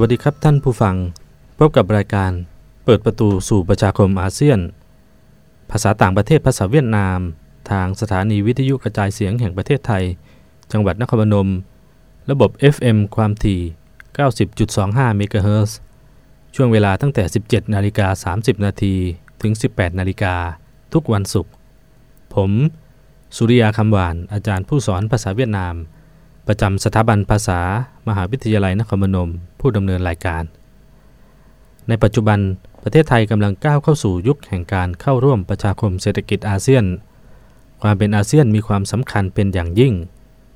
วัสดีครับท่านผู้ฟัง พบกับรายการเปิดประตูสู่ประชาคมอาเซียน ภาษาต่างประเทศภาษาเวียดนาม ทางสถานีวิทยุกระจายเสียงแห่งประเทศไทย จังหวัดนครพนม ระบบ FM ความถี่ 90.25 เมกะเฮิรตซ์ช่วงเวลาตั้งแต่ 17 นาฬิกา 30 นาทีถึง 18 นาฬิกาทุกวันศุกร์ผม สุริยาคำหวานอาจารย์ผู้สอนภาษาเวียดนาม ประจำสถาบันภาษา มหาวิทยาลัยนครพนม ผู้ดำเนินรายการ ในปัจจุบันประเทศไทยกำลังก้าวเข้าสู่ยุคแห่งการเข้าร่วมประชาคมเศรษฐกิจอาเซียน ความเป็นอาเซียนมีความสำคัญเป็นอย่างยิ่ง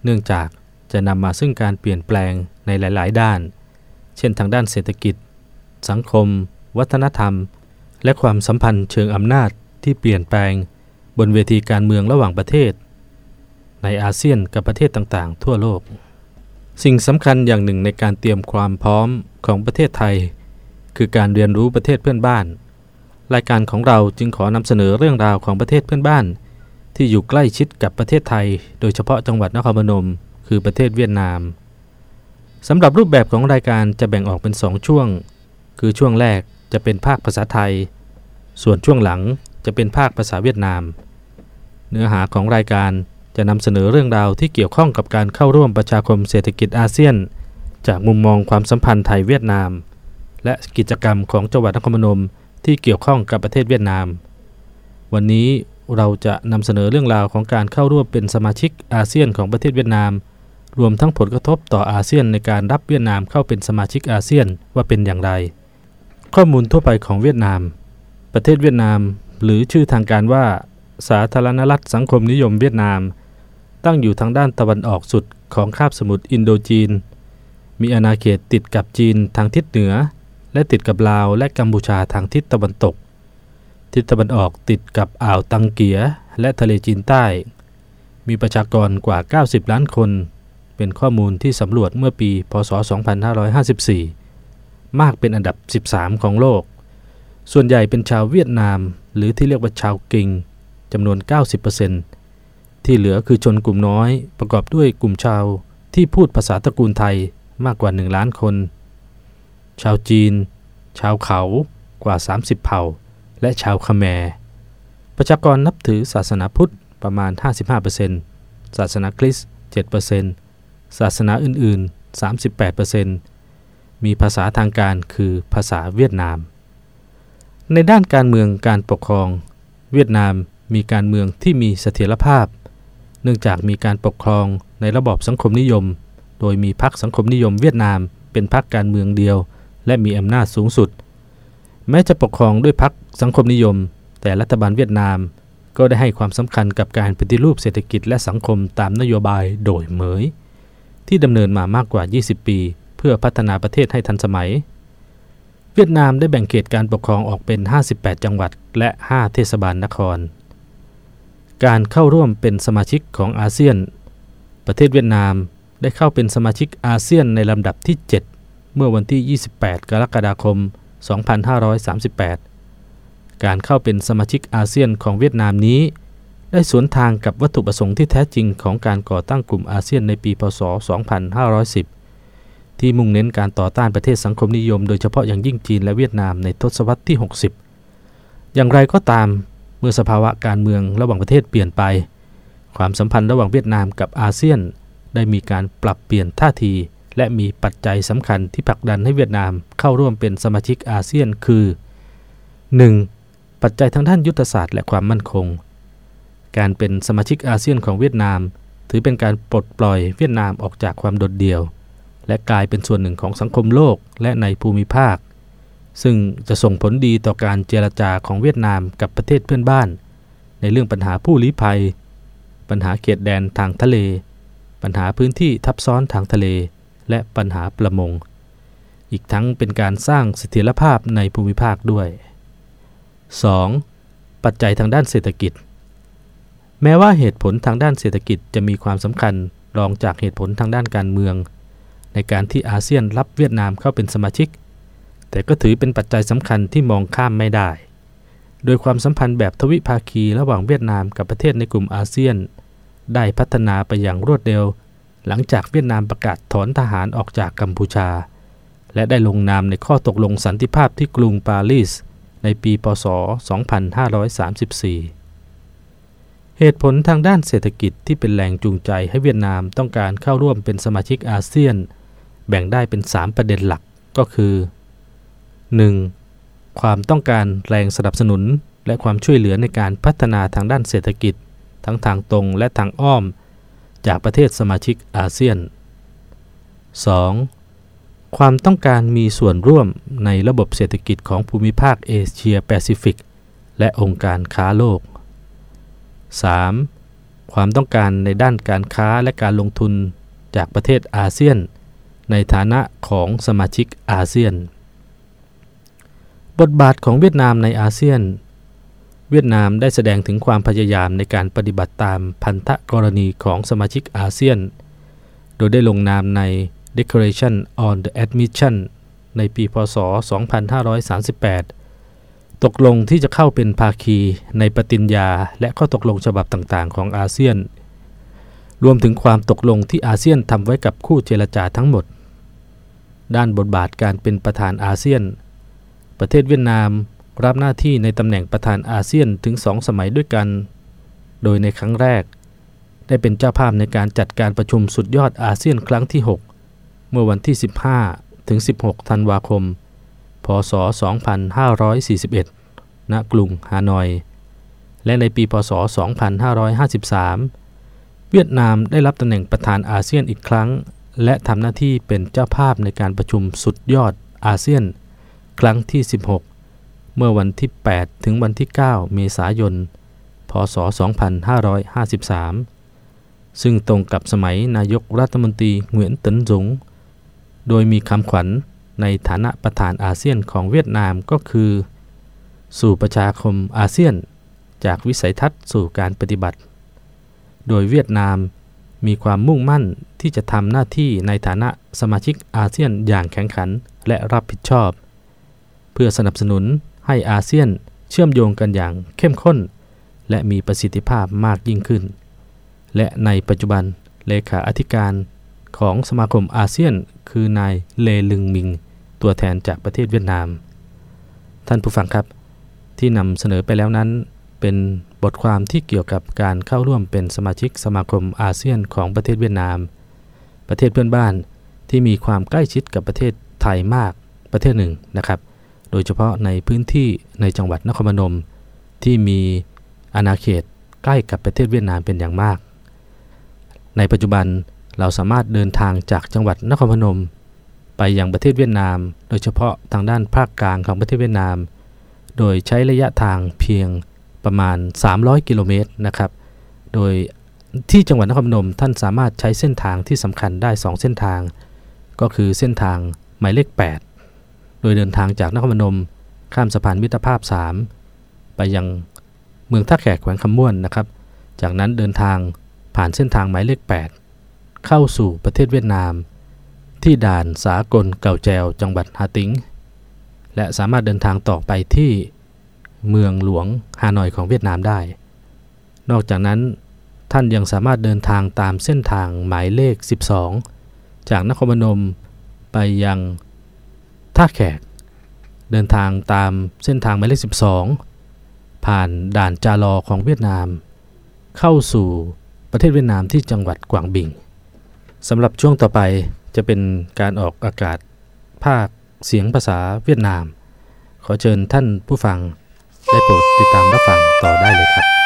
เนื่องจากจะนำมาซึ่งการเปลี่ยนแปลงในหลาย ๆ ด้าน เช่นทางด้านเศรษฐกิจ สังคม วัฒนธรรม และความสัมพันธ์เชิงอำนาจที่เปลี่ยนแปลง บนเวทีการเมืองระหว่างประเทศ ในอาเซียนกับประเทศต่างๆ ทั่วโลก สิ่งสำคัญอย่างหนึ่งในการเตรียมความพร้อมของประเทศไทย คือการเรียนรู้ประเทศเพื่อนบ้าน รายการของเราจึงขอนำเสนอเรื่องราวของประเทศเพื่อนบ้าน ที่อยู่ใกล้ชิดกับประเทศไทย โดยเฉพาะจังหวัดนครพนม คือประเทศเวียดนามสำหรับรูปแบบของรายการจะแบ่งออกเป็น 2 ช่วง คือช่วงแรกจะเป็นภาคภาษาไทย ส่วนช่วงหลังจะเป็นภาคภาษาเวียดนาม เนื้อหาของรายการ จะนำเสนอเรื่องราวที่เกี่ยวข้องกับการเข้าร่วมประชาคมเศรษฐกิจอาเซียน จากมุมมองความสัมพันธ์ไทยเวียดนาม และกิจกรรมของจังหวัดนครพนมที่เกี่ยวข้องกับประเทศเวียดนาม วันนี้เราจะนำเสนอเรื่องราวของการเข้าร่วมเป็นสมาชิกอาเซียนของประเทศเวียดนาม รวมทั้งผลกระทบต่ออาเซียนในการรับเวียดนามเข้าเป็นสมาชิกอาเซียนว่าเป็นอย่างไร ข้อมูลทั่วไปของเวียดนาม ประเทศเวียดนาม หรือชื่อทางการว่า สาธารณรัฐสังคมนิยมเวียดนาม ตั้งอยู่ทางด้านตะวันออกสุดของคาบสมุทรอินโดจีน มีอาณาเขตติดกับจีนทางทิศเหนือ และติดกับลาวและกัมพูชาทางทิศตะวันตก ทิศตะวันออกติดกับอ่าวตังเกียและทะเลจีนใต้ มีประชากรกว่า 90 ล้านคน เป็นข้อมูลที่สำรวจเมื่อปี พศ 2554 มากเป็นอันดับ 13 ของโลก ส่วนใหญ่เป็นชาวเวียดนาม หรือที่เรียกว่าชาวกิงจำนวน 90% ที่เหลือคือชนกลุ่มน้อยประกอบด้วยกลุ่มชาวที่พูดภาษาตระกูลไทยมากกว่า 1 ล้านคน ชาวจีน ชาวเขากว่า 30 เผ่า และชาวคแมร์ประชากรนับถือศาสนาพุทธประมาณ 55%ศาสนาคริสต์ 7%ศาสนาอื่น ๆ 38%มีภาษาทางการคือภาษาเวียดนาม ในด้านการเมืองการปกครอง เวียดนามมีการเมืองที่มีเสถียรภาพ เนื่องจากมีการปกครองในระบอบสังคมนิยม โดยมีพรรคสังคมนิยมเวียดนาม เป็นพรรคการเมืองเดียว และมีอำนาจสูงสุด แม้จะปกครองด้วยพรรคสังคมนิยม แต่รัฐบาลเวียดนาม ก็ได้ให้ความสำคัญกับการปฏิรูปเศรษฐกิจและสังคมตามนโยบายโดยเหมย ที่ดำเนินมามากกว่า 20 ปี เพื่อพัฒนาประเทศให้ทันสมัย เวียดนามได้แบ่งเขตการปกครองออกเป็น 58 จังหวัดและ 5 เทศบาลนคร การเข้าร่วมเป็นสมาชิกของอาเซียน ประเทศเวียดนามได้เข้าเป็นสมาชิกอาเซียนในลำดับที่ 7 เมื่อวันที่ 28 กรกฎาคม 2538 การเข้าเป็นสมาชิกอาเซียนของเวียดนามนี้ ได้สวนทางกับวัตถุประสงค์ที่แท้จริงของการก่อตั้งกลุ่มอาเซียนในปีพศ 2510 ที่มุ่งเน้นการต่อต้านประเทศสังคมนิยม โดยเฉพาะอย่างยิ่งจีนและเวียดนามในทศวรรษที่ 60 อย่างไรก็ตาม เมื่อสภาวะการเมืองระหว่างประเทศเปลี่ยนไป ความสัมพันธ์ระหว่างเวียดนามกับอาเซียน ได้มีการปรับเปลี่ยนท่าที และมีปัจจัยสำคัญที่ผลักดันให้เวียดนามเข้าร่วมเป็นสมาชิกอาเซียนคือ 1. ปัจจัยทางด้านยุทธศาสตร์และความมั่นคง การเป็นสมาชิกอาเซียนของเวียดนาม ถือเป็นการปลดปล่อยเวียดนามออกจากความโดดเดี่ยว และกลายเป็นส่วนหนึ่งของสังคมโลกและในภูมิภาค ซึ่งจะส่งผลดีต่อการเจรจาของเวียดนามกับประเทศเพื่อนบ้าน ในเรื่องปัญหาผู้ลี้ภัย ปัญหาเขตแดนทางทะเล ปัญหาพื้นที่ทับซ้อนทางทะเล และปัญหาประมง อีกทั้งเป็นการสร้างเสถียรภาพในภูมิภาคด้วย 2. ปัจจัยทางด้านเศรษฐกิจ แม้ว่าเหตุผลทางด้านเศรษฐกิจจะมีความสำคัญรองจากเหตุผลทางด้านการเมือง ในการที่อาเซียนรับเวียดนามเข้าเป็นสมาชิก แต่ก็ถือเป็นปัจจัยสำคัญที่มองข้ามไม่ได้ โดยความสัมพันธ์แบบทวิภาคีระหว่างเวียดนามกับประเทศในกลุ่มอาเซียน ได้พัฒนาไปอย่างรวดเร็ว หลังจากเวียดนามประกาศถอนทหารออกจากกัมพูชา และได้ลงนามในข้อตกลงสันติภาพที่กรุงปารีสในปี พศ 2534เหตุผลทางด้านเศรษฐกิจที่เป็นแรงจูงใจให้เวียดนามต้องการเข้าร่วมเป็นสมาชิกอาเซียน แบ่งได้เป็น 3 ประเด็นหลักก็คือ 1. ความต้องการแรงสนับสนุน และความช่วยเหลือในการพัฒนาทางด้านเศรษฐกิจ ทั้งทางตรงและทางอ้อม จากประเทศสมาชิกอาเซียน 2. ความต้องการมีส่วนร่วมในระบบเศรษฐกิจของภูมิภาคเอเชียแปซิฟิกและองค์การค้าโลก 3. ความต้องการในด้านการค้าและการลงทุนจากประเทศอาเซียน ในฐานะของสมาชิกอาเซียน บทบาทของเวียดนามในอาเซียน เวียดนามได้แสดงถึงความพยายามในการปฏิบัติตามพันธกรณีของสมาชิกอาเซียน โดยได้ลงนามใน Declaration on the Admission ในปี พศ 2538 ตกลงที่จะเข้าเป็นภาคีในปฏิญญาและข้อตกลงฉบับต่างๆ ของอาเซียน รวมถึงความตกลงที่อาเซียนทำไว้กับคู่เจรจาทั้งหมด ด้านบทบาทการเป็นประธานอาเซียน ประเทศเวียดนามรับหน้าที่ในตำแหน่งประธานอาเซียนถึงสองสมัยด้วยกัน โดยในครั้งแรก ได้เป็นเจ้าภาพในการจัดการประชุมสุดยอดอาเซียนครั้งที่ 6 เมื่อวันที่ 15 ถึง 16 ธันวาคม พศ 2541 ณ กรุงฮานอย และในปี พศ 2553 เวียดนามได้รับตำแหน่งประธานอาเซียนอีกครั้ง และทำหน้าที่เป็นเจ้าภาพในการประชุมสุดยอดอาเซียน ครั้งที่ 16 เมื่อวันที่ 8 ถึงวันที่ 9 เมษายน พศ 2553 ซึ่งตรงกับสมัยนายกรัฐมนตรีเหวียนตินหจงโดยมีคำขวัญในฐานะประธานอาเซียนของเวียดนามก็คือ สู่ประชาคมอาเซียน จากวิสัยทัศน์สู่การปฏิบัติ โดยเวียดนามมีความมุ่งมั่นที่จะทำหน้าที่ในฐานะสมาชิกอาเซียนอย่างแข็งขันและรับผิดชอบ พื่อสนับสนุนให้อาเซียนเชื่อมโยงกันอย่างเข้มข้น และมีประสิทธิภาพมากยิ่งขึ้น และในปัจจุบันเลขาธิการของสมาคมอาเซียน คือนายเลลึงมิง ตัวแทนจากประเทศเวียดนาม ท่านผู้ฟังครับ ที่นำเสนอไปแล้วนั้น เป็นบทความที่เกี่ยวกับการเข้าร่วมเป็นสมาชิกสมาคมอาเซียนของประเทศเวียดนาม ประเทศเพื่อนบ้านที่มีความใกล้ชิดกับประเทศไทยมากประเทศหนึ่งนะครับ โดยเฉพาะในพื้นที่ในจังหวัดนครพนม ที่มีอาณาเขตใกล้กับประเทศเวียดนามเป็นอย่างมาก ในปัจจุบันเราสามารถเดินทางจากจังหวัดนครพนม ไปยังประเทศเวียดนาม โดยเฉพาะทางด้านภาคกลางของประเทศเวียดนาม โดยใช้ระยะทางเพียงประมาณ 300 กิโลเมตรนะครับ โดยที่จังหวัดนครพนมท่านสามารถใช้เส้นทางที่สำคัญได้ 2 เส้นทาง ก็คือเส้นทางหมายเลข 8 โดยเดินทางจากนครพนม ข้ามสะพานมิตรภาพ 3 ไปยังเมืองท่าแขกแขวงคำม่วนนะครับ จากนั้นเดินทางผ่านเส้นทางหมายเลข 8 เข้าสู่ประเทศเวียดนาม ที่ด่านสากลเก่าแจวจังหวัดฮาติงและสามารถเดินทางต่อไปที่เมืองหลวงฮานอยของเวียดนามได้ นอกจากนั้นท่านยังสามารถเดินทางตามเส้นทางหมายเลข 12 จากนครพนมไปยัง ท่าแขก เดินทางตามเส้นทางหมายเลข 12 ผ่านด่านจาลอของเวียดนาม เข้าสู่ประเทศเวียดนามที่จังหวัดกวางบิงสำหรับช่วงต่อไปจะเป็นการออกอากาศภาคเสียงภาษาเวียดนาม ขอเชิญท่านผู้ฟังได้โปรดติดตามรับฟังต่อได้เลยครับ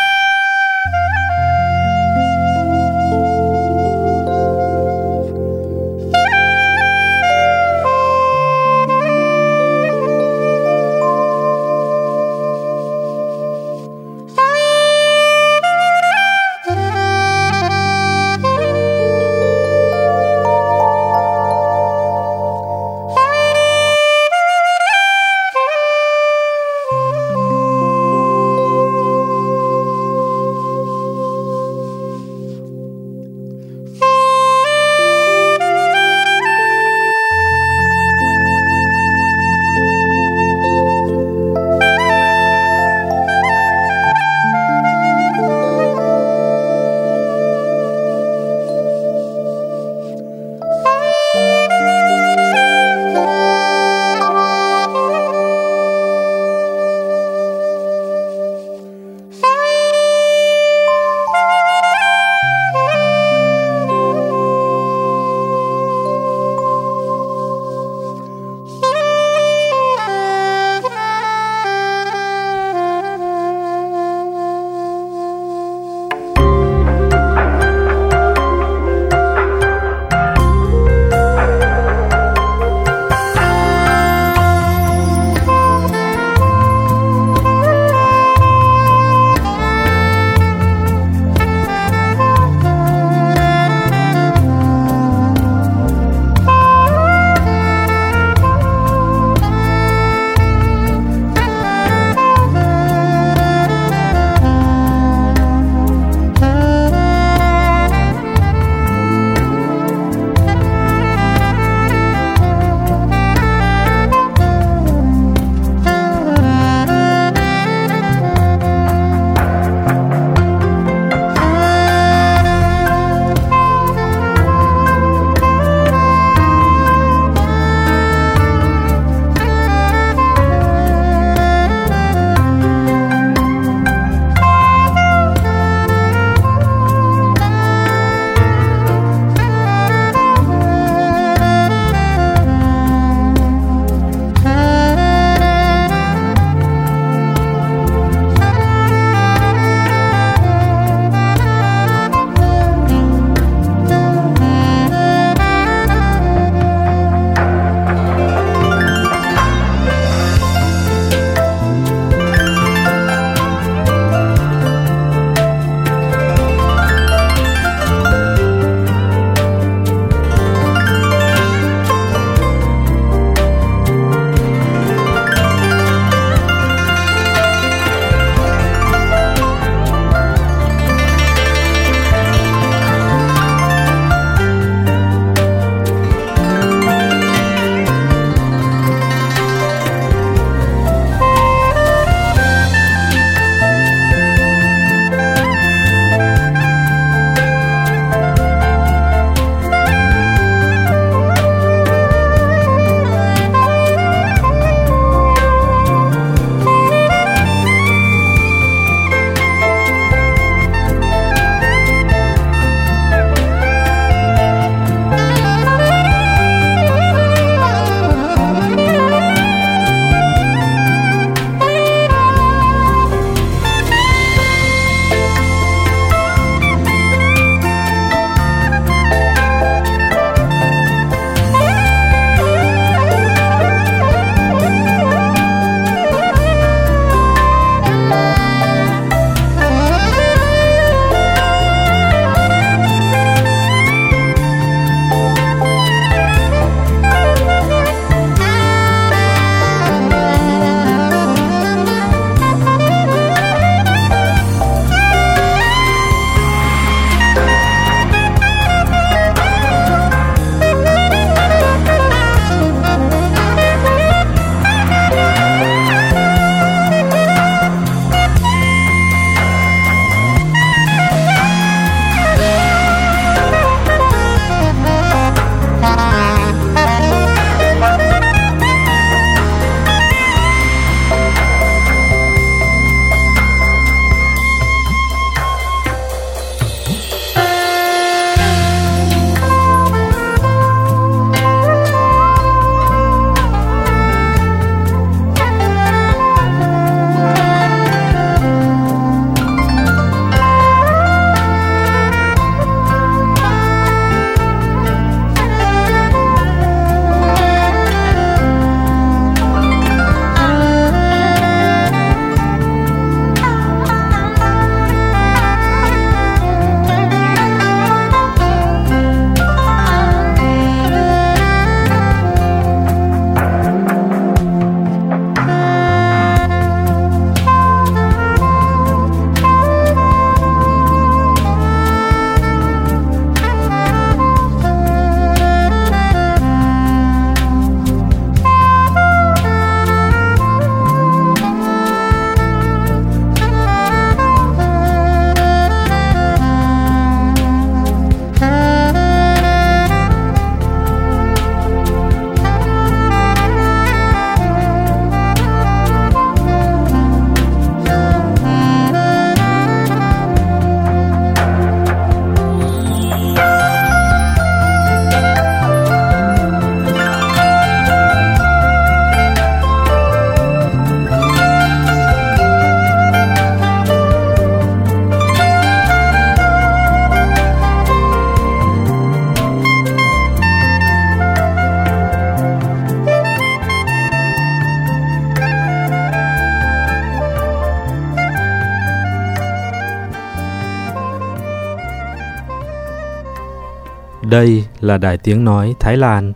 Đây là Đài Tiếng Nói Thái Lan,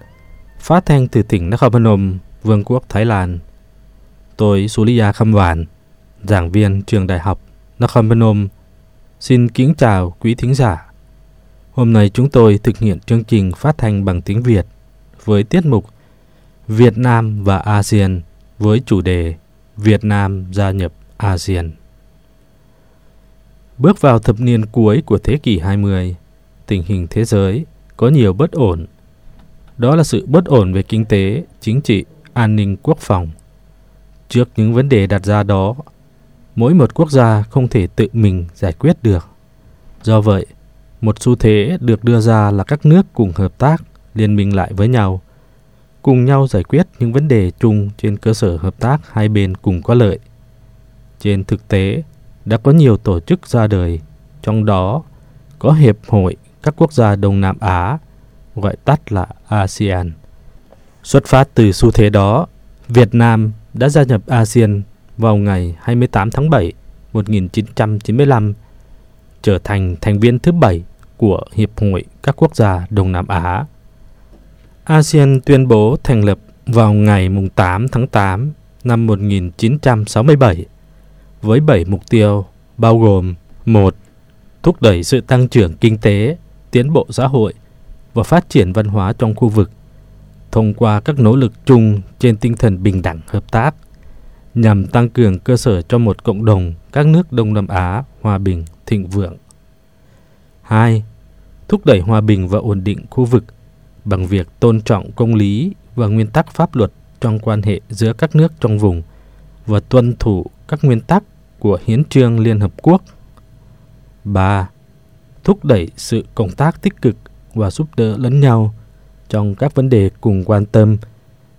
phát thanh từ tỉnh Nakhon Phanom, Vương quốc Thái Lan. Tôi Suliya Khâm Vạn, giảng viên trường đại học Nakhon Phanom, xin kính chào quý thính giả. Hôm nay chúng tôi thực hiện chương trình phát thanh bằng tiếng Việt với tiết mục Việt Nam và ASEAN với chủ đề Việt Nam gia nhập ASEAN. Bước vào thập niên cuối của thế kỷ 20, tình hình thế giới có nhiều bất ổn. Đó là sự bất ổn về kinh tế, chính trị, an ninh quốc phòng. Trước những vấn đề đặt ra đó, mỗi một quốc gia không thể tự mình giải quyết được. Do vậy, một xu thế được đưa ra là các nước cùng hợp tác, liên minh lại với nhau, cùng nhau giải quyết những vấn đề chung trên cơ sở hợp tác hai bên cùng có lợi. Trên thực tế, đã có nhiều tổ chức ra đời, trong đó có Hiệp hội các quốc gia Đông Nam Á, gọi tắt là ASEAN. Xuất phát từ xu thế đó, Việt Nam đã gia nhập ASEAN vào ngày 28 tháng 7 1995, trở thành thành viên thứ bảy của Hiệp hội các quốc gia Đông Nam Á. ASEAN tuyên bố thành lập vào ngày 8 tháng 8 năm 1967 với 7 mục tiêu bao gồm một Thúc đẩy sự tăng trưởng kinh tế, tiến bộ xã hội và phát triển văn hóa trong khu vực thông qua các nỗ lực chung trên tinh thần bình đẳng hợp tác nhằm tăng cường cơ sở cho một cộng đồng các nước Đông Nam Á hòa bình, thịnh vượng. 2. Thúc đẩy hòa bình và ổn định khu vực bằng việc tôn trọng công lý và nguyên tắc pháp luật trong quan hệ giữa các nước trong vùng và tuân thủ các nguyên tắc của Hiến trương Liên Hợp Quốc. 3. Thúc đẩy sự cộng tác tích cực và giúp đỡ lẫn nhau trong các vấn đề cùng quan tâm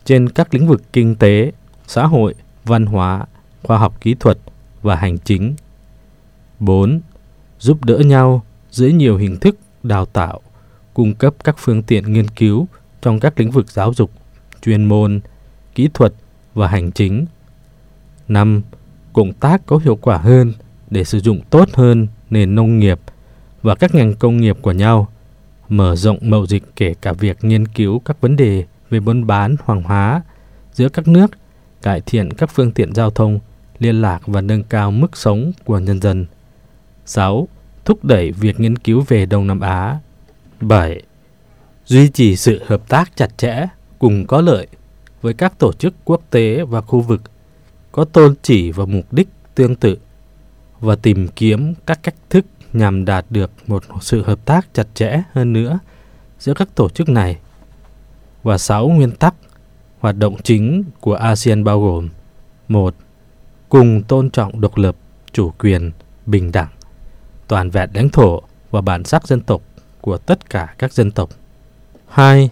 trên các lĩnh vực kinh tế, xã hội, văn hóa, khoa học kỹ thuật và hành chính. 4. Giúp đỡ nhau dưới nhiều hình thức đào tạo, cung cấp các phương tiện nghiên cứu trong các lĩnh vực giáo dục, chuyên môn, kỹ thuật và hành chính. 5 cộng tác có hiệu quả hơn để sử dụng tốt hơn nền nông nghiệp và các ngành công nghiệp của nhau, mở rộng mậu dịch kể cả việc nghiên cứu các vấn đề về buôn bán hoàng hóa giữa các nước, cải thiện các phương tiện giao thông, liên lạc và nâng cao mức sống của nhân dân. 6. Thúc đẩy việc nghiên cứu về Đông Nam Á. 7. Duy trì sự hợp tác chặt chẽ cùng có lợi với các tổ chức quốc tế và khu vực có tôn chỉ và mục đích tương tự và tìm kiếm các cách thức nhằm đạt được một sự hợp tác chặt chẽ hơn nữa giữa các tổ chức này. Và sáu nguyên tắc hoạt động chính của ASEAN bao gồm một Cùng tôn trọng độc lập, chủ quyền, bình đẳng, toàn vẹn lãnh thổ và bản sắc dân tộc của tất cả các dân tộc. 2.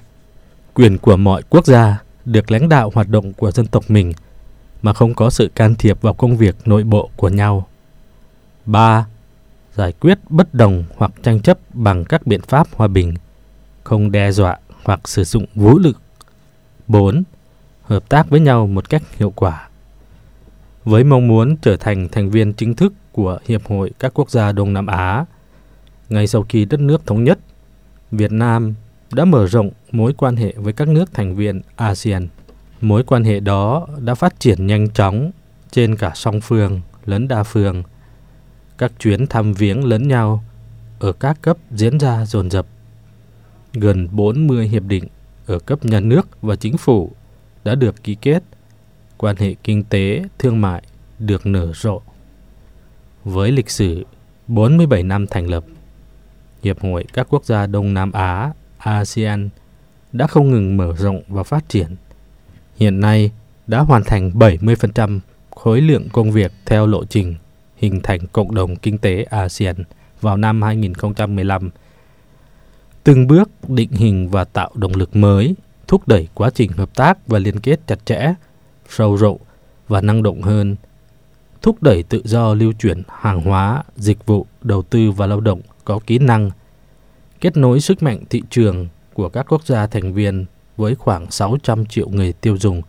Quyền của mọi quốc gia được lãnh đạo hoạt động của dân tộc mình – mà không có sự can thiệp vào công việc nội bộ của nhau. 3. Giải quyết bất đồng hoặc tranh chấp bằng các biện pháp hòa bình, không đe dọa hoặc sử dụng vũ lực. 4. Hợp tác với nhau một cách hiệu quả. Với mong muốn trở thành thành viên chính thức của Hiệp hội các quốc gia Đông Nam Á, ngay sau khi đất nước thống nhất, Việt Nam đã mở rộng mối quan hệ với các nước thành viên ASEAN. Mối quan hệ đó đã phát triển nhanh chóng trên cả song phương lẫn đa phương. Các chuyến thăm viếng lẫn nhau ở các cấp diễn ra dồn dập. Gần 40 hiệp định ở cấp nhà nước và chính phủ đã được ký kết. Quan hệ kinh tế, thương mại được nở rộ. Với lịch sử 47 năm thành lập, Hiệp hội các quốc gia Đông Nam Á, ASEAN đã không ngừng mở rộng và phát triển hiện nay đã hoàn thành 70% khối lượng công việc theo lộ trình hình thành cộng đồng kinh tế ASEAN vào năm 2015. Từng bước định hình và tạo động lực mới, thúc đẩy quá trình hợp tác và liên kết chặt chẽ, sâu rộng và năng động hơn, thúc đẩy tự do lưu chuyển hàng hóa, dịch vụ, đầu tư và lao động có kỹ năng, kết nối sức mạnh thị trường của các quốc gia thành viên với khoảng 600 triệu người tiêu dùng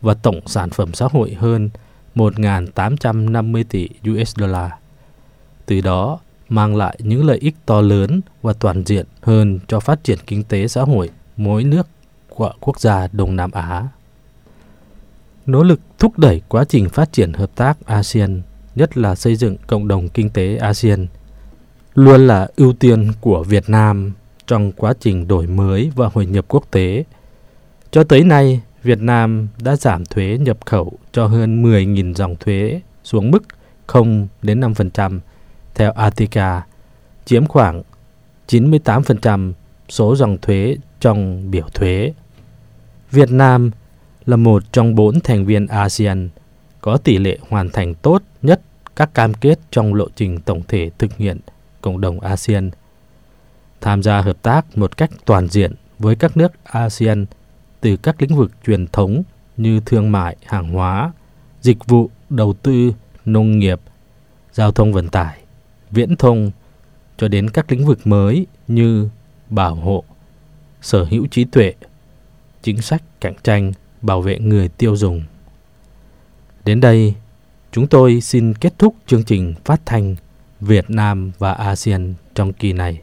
và tổng sản phẩm xã hội hơn 1.850 tỷ USD. Từ đó, mang lại những lợi ích to lớn và toàn diện hơn cho phát triển kinh tế xã hội mỗi nước của quốc gia Đông Nam Á. Nỗ lực thúc đẩy quá trình phát triển hợp tác ASEAN, nhất là xây dựng cộng đồng kinh tế ASEAN, luôn là ưu tiên của Việt Nam trong quá trình đổi mới và hội nhập quốc tế. Cho tới nay, Việt Nam đã giảm thuế nhập khẩu cho hơn 10.000 dòng thuế xuống mức 0 đến 5% theo Atica, chiếm khoảng 98% số dòng thuế trong biểu thuế. Việt Nam là một trong bốn thành viên ASEAN có tỷ lệ hoàn thành tốt nhất các cam kết trong lộ trình tổng thể thực hiện cộng đồng ASEAN. Tham gia hợp tác một cách toàn diện với các nước ASEAN từ các lĩnh vực truyền thống như thương mại, hàng hóa, dịch vụ, đầu tư, nông nghiệp, giao thông vận tải, viễn thông cho đến các lĩnh vực mới như bảo hộ, sở hữu trí tuệ, chính sách cạnh tranh, bảo vệ người tiêu dùng. Đến đây, chúng tôi xin kết thúc chương trình phát thanh Việt Nam và ASEAN trong kỳ này.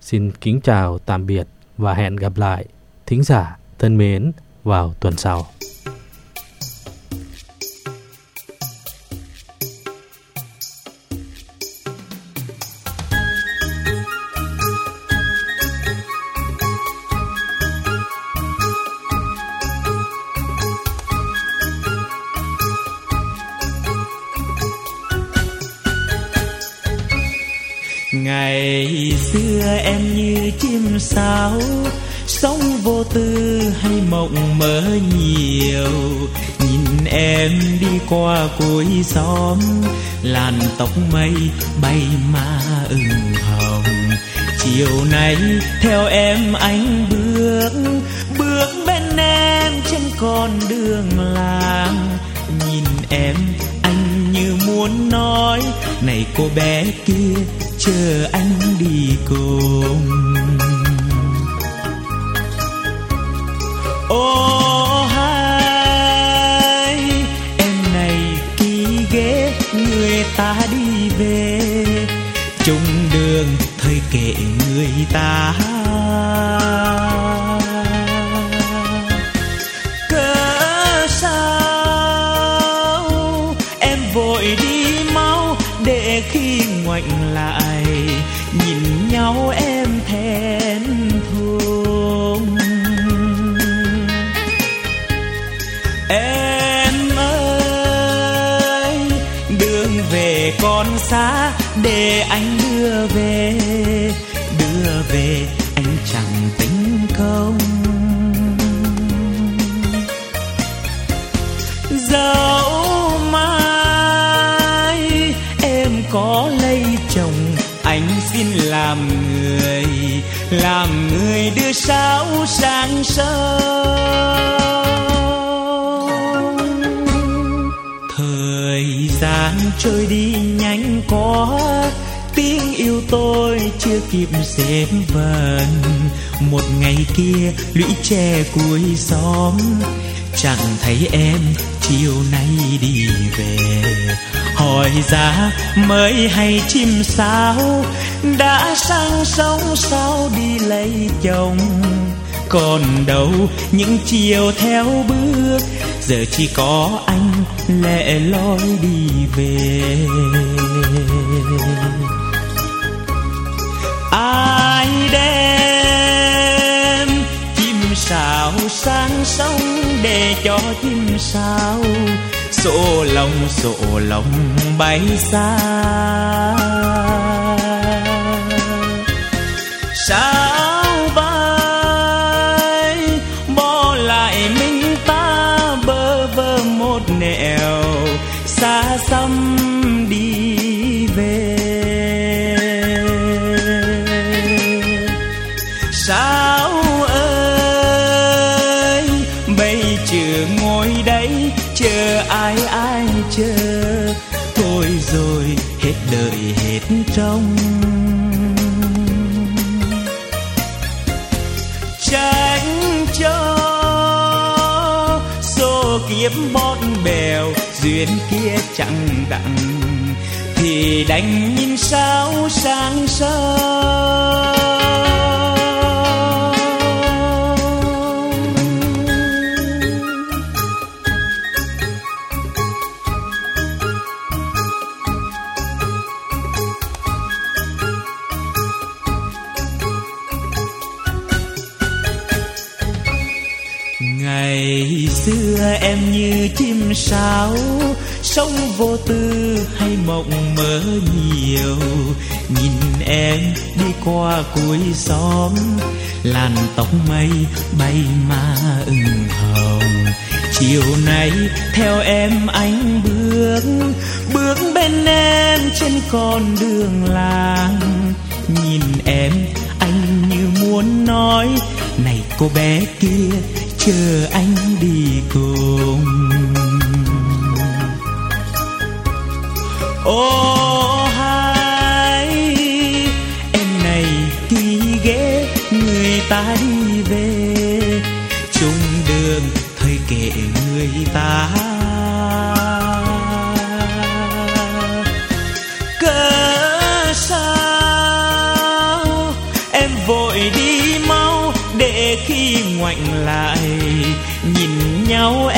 Xin kính chào tạm biệt và hẹn gặp lại thính giả thân mến vào tuần sau. ngày xưa em như chim sáo sống vô tư hay mộng mơ nhiều. Nhìn em đi qua cuối xóm, làn tóc mây bay mà ửng hồng. Chiều nay theo em anh bước bước bên em trên con đường làng. Nhìn em, anh như muốn nói, này cô bé kia, chờ anh đi cùng. Ô hai, em này kỳ ghế, người ta đi về. Chung đường thời kệ người ta. Cớ sao em vội đi mau, để khi ngoảnh lại, nhìn nhau em làm người đưa sao sáng sớm. Thời gian trôi đi nhanh quá, tiếng yêu tôi chưa kịp xếp vần. Một ngày kia, lũy tre cuối xóm, chẳng thấy em chiều nay đi về. Hỏi ra mới hay chim sao đã sang sông sao đi lấy chồng. Còn đâu, những chiều theo bước, giờ chỉ có anh lẻ loi đi về. Ai đem chim sáo sang sông để cho chim sáo sổ lòng sổ lòng bay xa. Rồi hết đời hết trong. Tránh cho số kiếp bót bèo duyên kia chẳng đặng, thì đành nhìn sao sáng sớm. Chim sáo sống vô tư hay mộng mơ nhiều? Nhìn em đi qua cuối xóm, làn tóc mây bay ma ửng hồng. Chiều nay theo em anh bước bước bên em trên con đường làng. Nhìn em, anh như muốn nói, này cô bé kia, chờ anh đi cùng. Ô, hai, em này kỳ ghé người ta đi về. Chung đường thời kể người ta. Cớ sao em vội đi mau, để khi ngoảnh lại, nhìn nhau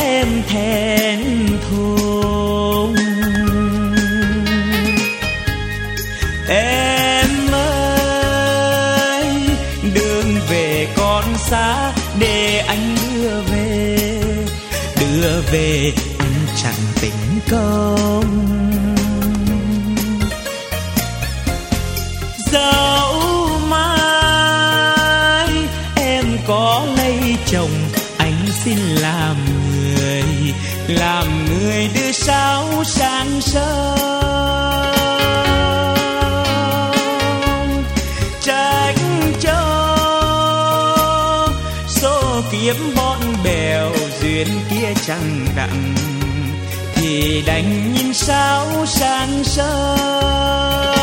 về anh chẳng tình công. Dẫu mai em có lấy chồng, anh xin làm người làm người đưa sao sáng sớm. Bên kia chẳng đặng thì đành nhìn sao sáng sớm